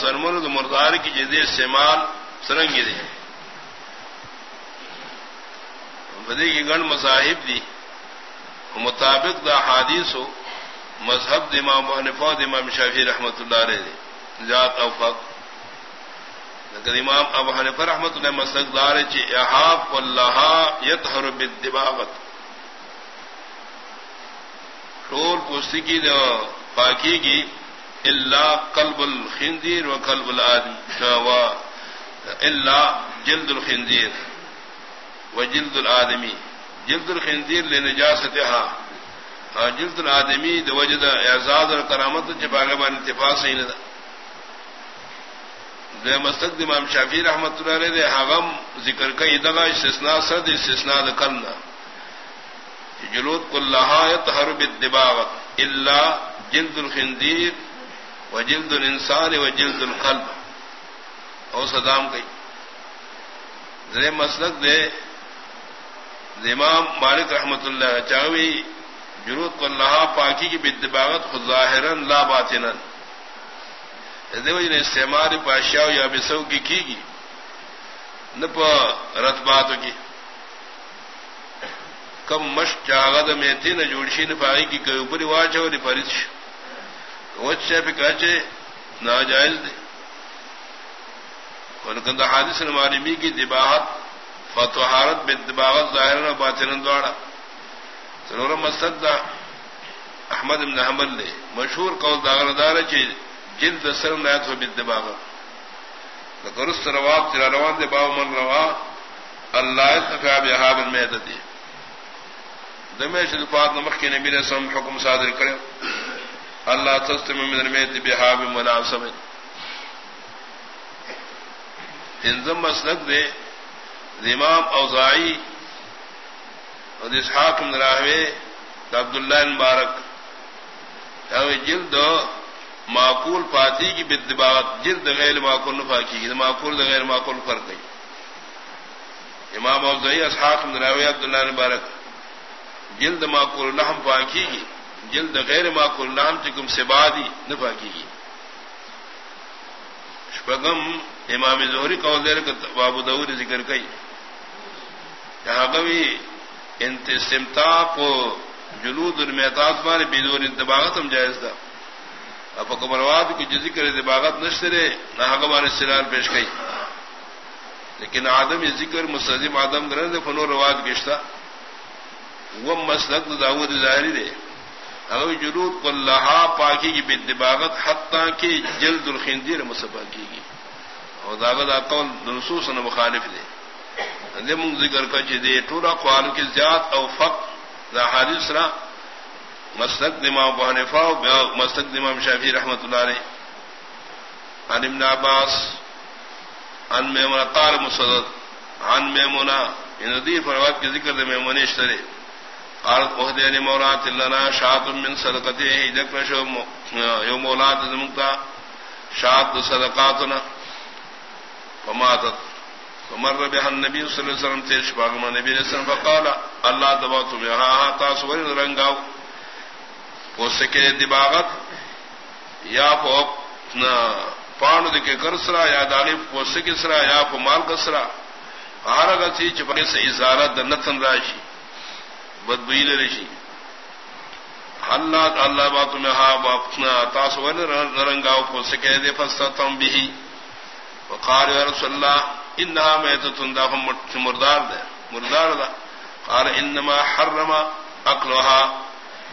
Sermon مردار کی جدید استعمال سرنگی دے۔ بدی کی گن مذاہب دی۔ مطابق دا حادیث ہو مذہب دمام حنفا امام شافی رحمت اللہ علیہ ذات او فق۔ لیکن امام ابو حنفہ رحمت اللہ مسلک دار چی احاف اللہ یتحر بالدباغت ٹول پوستی کی دا پاکی کی اللہ قلب الخندیر و قلب و اللہ جلد الخندیر و جلد الادمی جلد الخندیر لے نجاستہا جلد الادمی د وجد اعزاز اور کرامت چپاگبان اتفاق صحیح نہ دے مستق امام شافی رحمت اللہ علیہ دے حغم ذکر کئی دگا استثناء سرد استثناء کرنا جلود کو لہایت حرب دباغت اللہ جلد الخندیر و جلد الانسان و جلد القلب او صدام کئی ذرے مسلک دے امام مالک رحمت اللہ چاوی جرود کو اللہ پاکی کی بدباغت خود ظاہر لا باطن استعمال پاشیا یا بسو کی کی گی؟ نہ رت بات کی. کم مش چاغد میں تھی، نہ جوڑشی، نہ پائی کی کوئی اوپری واچ ہو فرش وچے پہ کچے ناجائز دے۔ اور کندہ حادث نمارمی کی دباہت فتوحارت بے دباغت ظاہر باطن دوڑا سنور مسد احمد ابن حمل نے مشہور قول داغر دار چی جلد سرم نیت ہو بد باغ درست رواب چرا روان دے، باو من روا۔ اللہ تفا بحاب المیت دی دمیش دفات نمخ کی نبی نے سم حکم صادر کرے۔ اللہ تستم من المیت بحاب مناسب انزم مسلک دے، امام اوزائی اور اسحاق راہوے عبد اللہ یعنی مبارک جلد معقول پاتی کی بدباغت جلد غیر معقول نفا کی معقول غیر معقول پر گئی امام افزائی اسحاق راہوے عبد اللہ مبارک، جلد معقول لحم پاکی گی جلد غیر معقول لحم چکم سے بادی نفا کی شپگم امام ظہری کو دیر بابو دور ذکر کئی۔ یہاں کبھی انتسمتا کو جلود المحتاط مارے بدون انتباغت ہم جائز تھا اب کمرواد کی جزی کرے دباغت نشرے نہ ہمارے سرار پیش گئی لیکن آدم یہ ذکر مستظم آدم گرن فنو رواج گشتہ وہ مسلک داود ظاہری دے۔ اگر جلود کو لہا پاکی کی بے دباغت حتیٰ کی جلد الخندیر مصفا کی گی اور داغت قول نصوص مخالف دے دے منگ ذکر کا دے ٹورا قوال کی زیاد او فق دا حادث را مسلک دماغ حنفا مسلک دماغ شافی رحمت اللہ علیہ عن ابن عباس ان میمنا قال مسدد، عن میمنا ان یعنی دی فروات کے ذکر دے میمون اشترے قالت اهديني مولات لنا شاط من صدقته. ذكر شو يوم مولات زمتا شاط صدقاتنا. فماتت. مر بها النبي صلى الله عليه وسلم تیش باغما نبی علیہ السلام فقال اللہ دبا تم یہاں تاسور رنگاو. وہ سکے دباغت. یا پوپ پانڈ دکے کرسرا یا دالی پو سکسرا یا پو مال کسرا ہر گسی چپکے سے ازارت نتن راشی. بدبئی رشی اللہ اللہ با تمہیں ہاں باپنا تاسور رنگاو پو سکے دے فستا تم بھی وقال يا رسول الله انها ميتة دا مردار ده مردار ده قال انما حرم اكلها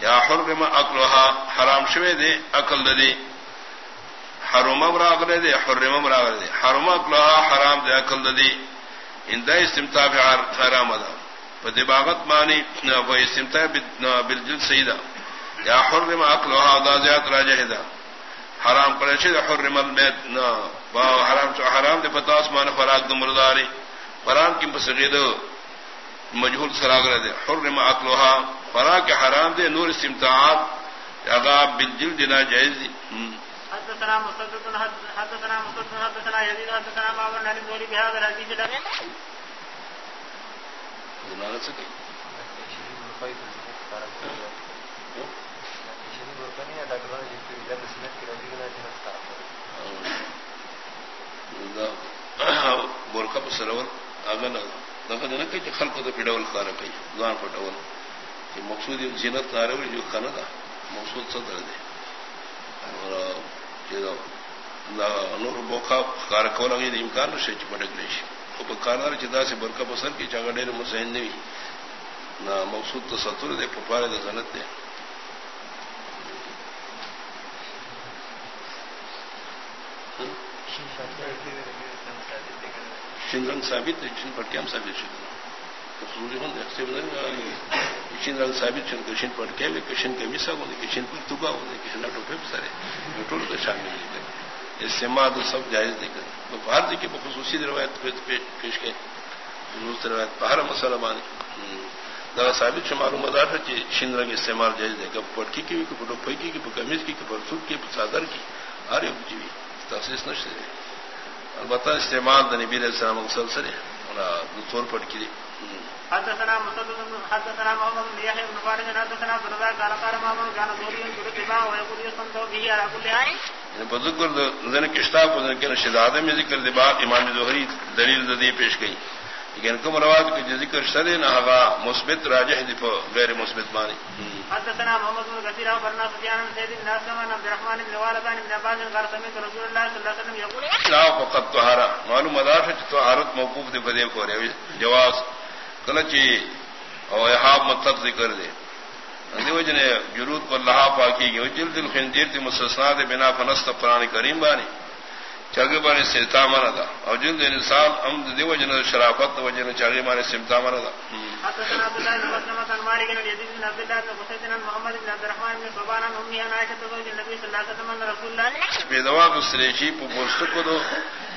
يا حرم اكلها حرام شوه دي اكل ده حرم امراغ ده حرم امراغ ده حرم اكلها حرام ده اكل ده ان ده استمتاع حرام ده فدباغت مانی و بالجل سیدہ یا حرم اکلوها دا زیاد راجہ دا حرام کرے چھے حرم المیت حرام چو حرام دے پتاس مان فراغ دو مرداری فرام کی مسجد مجہول سراغ رہ دے حرم اکلوها فراغ کے حرام دے نور استمتاعات. اغاب بالجل دینا جائز دی. حدثنا مصدق حدثنا مصدق حدثنا يزيد حدثنا عبارت سے کہی بورکا په سرور هغه نه دغه نه کې چې جی خلکو ته پیډول کار کوي ځان پټول چې مقصود یې جنت نارو جو کنه دا مقصود څه در دي اور جی چې نور بوکا کار کول هغه امکان نشي چې پټک کاردار چدا سے برکا پسر کی چاگا ڈیر مسین نہیں نہ مقصود تو ستر دے پپارے دا زنت دے چین رنگ ثابت چین پٹ کیا ثابت چین رنگ ثابت چین کشن پٹ کیا کشن کے مسا ہونے کشن پر تبا ہونے کشن ٹوٹے سارے ٹوٹ تو شامل نہیں اس سے ماں تو سب جائز دے کر تو باہر دیکھے خصوصی روایت پیش گئے۔ روایت باہر مسئلہ مانے دغا ثابت سے معلوم مدار ہے کہ شن رنگ استعمال جائز دے گا پٹکی کی کہ پٹو پھکی کی کمیز کی کہ پرسوک کی چادر کی۔ ہر ایک جیوی تحسیس نشتے البتہ استعمال نبی علیہ السلام مسلسل ہے طور پٹ کی حدثنا مسدد حدثنا محمد بن يحيى بن فارس حدثنا عبد الرزاق قال قال محمد، كان ثوري ينكر الدماء ويقول يصنع به على كل حال. ذن کشتاب ذکر شداد میں ذکر دباغ امام زہری دلیل ددی پیش گئی۔ لیکن کم رواد کی ذکر شرے نہ ہوا مثبت راجح دی غیر مثبت مانی حدثنا محمد بن كثير اخبرنا سفيان بن زيد بن اسلم عن عبد الرحمن بن والدان بن عباس قال سمعت رسول الله صلى الله عليه وسلم يقول لا فقط طهارة معلوم مدار ہے طهارت موقوف دے بدے کو رہے جواز۔ کلچی او احاب مطلق ذکر دے۔ دیو جنے جرود کو لہا پاکی گئی۔ جلد الخنزیر تی مستثنا دے بنا فنست قرآن کریم بانی۔ چاگے بارے سمتا مانا تھا۔ اور جلد انسان ہم دیو جن شرافت وجن چاگے بارے سمتا مانا تھا۔ دوا کو سریشی پوست کو دو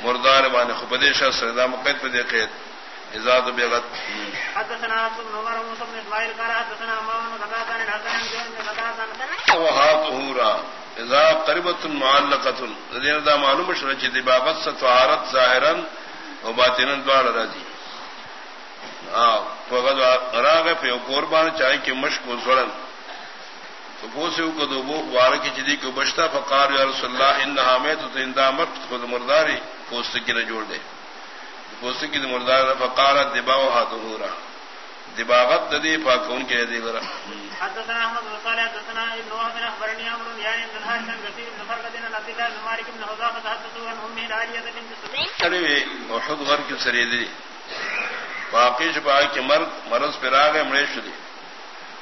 مردار بان خپدیش سردا مقید پہ دیکھے ازاد بیغت حدثنا ابن عمر وموسى بن اسماعيل قال حدثنا امام غداة عن حسن بن غداة وها طهورا. اذا قربت معلقه الذين دا معلوم شرچ دی بابت ستوارت ظاهرا دوار ہاں فقد راغ قربان چاہے کہ مشک و زرن تو پوسے کو دو بو وار کی جدی کو بشتا فقار یا رسول اللہ انها میت تو اندا مت خود مرداری پوست کی نہ جوڑ دے. پوست کی مردار فقار دبا و ہاتھ ہورا دباغت ددی پاکون کے دی ذرا حدثنا احمد بن صالح حدثنا ابن وهب اخبرني عمرو يعني ابن الحارث بن كثير بن فرقد بن عبد الله بن مالك بن حذافه حدثوا عن العاليه بنت وحد غر کی سریدی واقعی شپا کی مرد مرض پر آگئے مڑے شدی.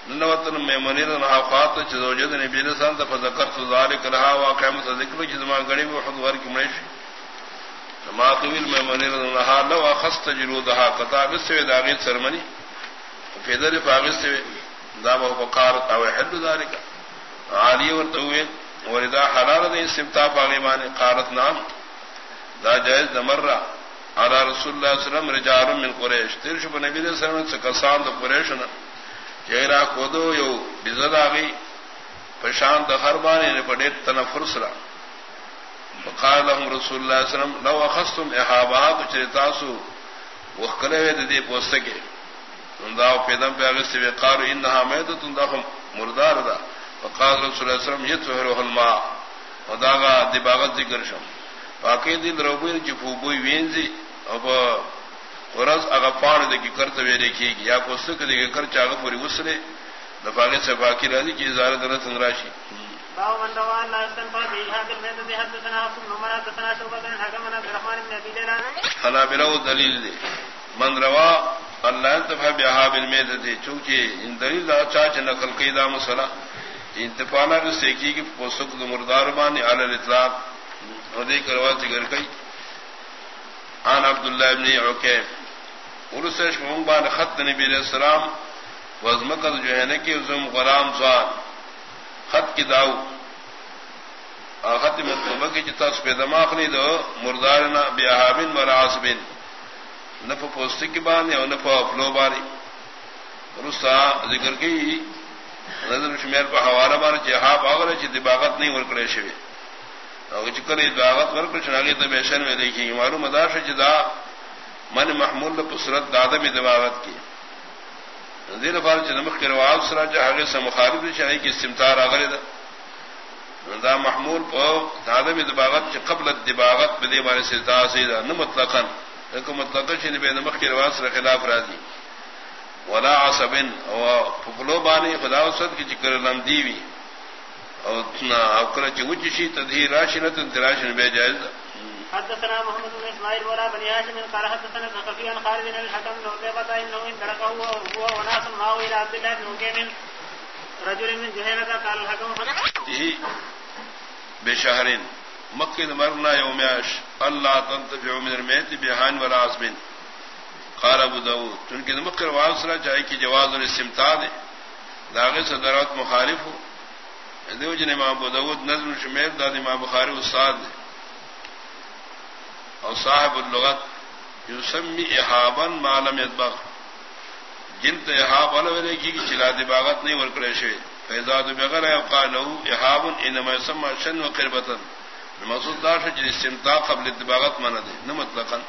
ننوتن میں منیر نحافات چزوجد نبی علیہ السلام تا فذکرت ذالک لها واقع متذکر کی زمان گڑی وحد غر کی مڑے شدی. ما طویل میں منیر نحا لو اخست جلودها قطاب سے داغیت سرمنی فیدر فاغت سے دا بقار او حد ذالک. عالی ورتوین وردا حلال دے استمتاع پاگے مانے قارت نام. دا جائز نمرہ على رسول الله صلى الله عليه وسلم رجال من قريش تیر شو نبی علیہ السلام سے کسان د قریش نہ چہرہ کودو یو بزد اگئی پشان د ہر بانے نے پڑے تنفر سرا وقال لهم رسول الله صلى الله عليه وسلم، لو اخذتم احابات چرتاسو وخلے دے پوستکے. دا پیدم پہ اگے سے قال انها میتۃ دهم مردار دا وقال رسول الله صلى الله عليه وسلم يطهر الماء. وداغا دباغت ذکر شم. باقی دل روبوی چی فوبوی وینزی اب ورز اگا پان دے کی کرتے ہوئے دیکھیے گی یا پوستک دے کی کر چاگا پوری وسلے دفاقی سے باقی راضی کی ازار درت انگراشی باو من روى روان لا استنفا بی حاکل میں دے حدثنا حسن نمرا حدثنا شعبہ بن حکم عبد الرحمن بن ابی لیلان حنا بلو دلیل دے۔ من روا اللہ انتفا بی حابل میں دے چونکہ ان دلیل دا چاچ نقل کی دا مسئلہ۔ انتفانا رسے کی کہ پوستک مردار بانی علی الاطلاق۔ ودی کروا ذکر کئی۔ عن عبد الله ابن عكيم ورسش من بعد خط نبی علیہ السلام۔ وزمکت جو ہے کہ زم غلام زان خط کی داو. خط مطلب کی جتا اس پہ دماغ نہیں دو، مردارنا بیہابن وراسبن نف پوستی کی بانی اور نف افلو بانی. رسا ذکر کی، نظر شمیر پہ حوالہ بانی چاہا باغر چی دباغت نہیں ورکڑے شوی. چکر دعوت ور کچھ ناگے تو بیشن میں دیکھی. گی معلوم اداش جدا من محمود پسرت دادا بھی دباغت کی. دیر بار جنمک کے رواج سرا جہاں سے مخالف چاہیے کہ سمتار اگر دا دا محمول پو دادا بھی دباغت قبل دباغت بدے بارے سے دا سیدا نہ مطلق مطلب بے نمک کے رواج سے خلاف راضی ولا سبن فلو بانی خدا وسط کی چکر لم دیوی اور چی تدھی راشن راشن بے جائز حدثنا محمد بن اسماعيل ولا بن هاشم قال حدثنا ثقفي عن خالد بن الحكم بن عتيبة انه ان تركه هو وناس معه الى عبد الله بن مكيم رجل من جهينة قال الحكم جی، بشهرين مکد مرنا یومیاش اللہ تنتفع من المیت بہان ولا عزمن قال ابو داود، چونکہ مکر واسرا چاہے کہ جواز اور استمتا دے، داغے سے درات مخالف ہو۔ دیو جن امام ابو داود نظم شمیر داد امام بخاری استاد دے۔ اور صاحب اللغت یوسمی احابن معلوم ادبغ جن تو احاب الگ کی چلا دباغت نہیں ورکڑے شے۔ فیضاد بغیر لہو احابن انما سما شن و قربتن مقصود دار سے جن سمتا قبل دباغت مانا دے، نہ مطلقاً۔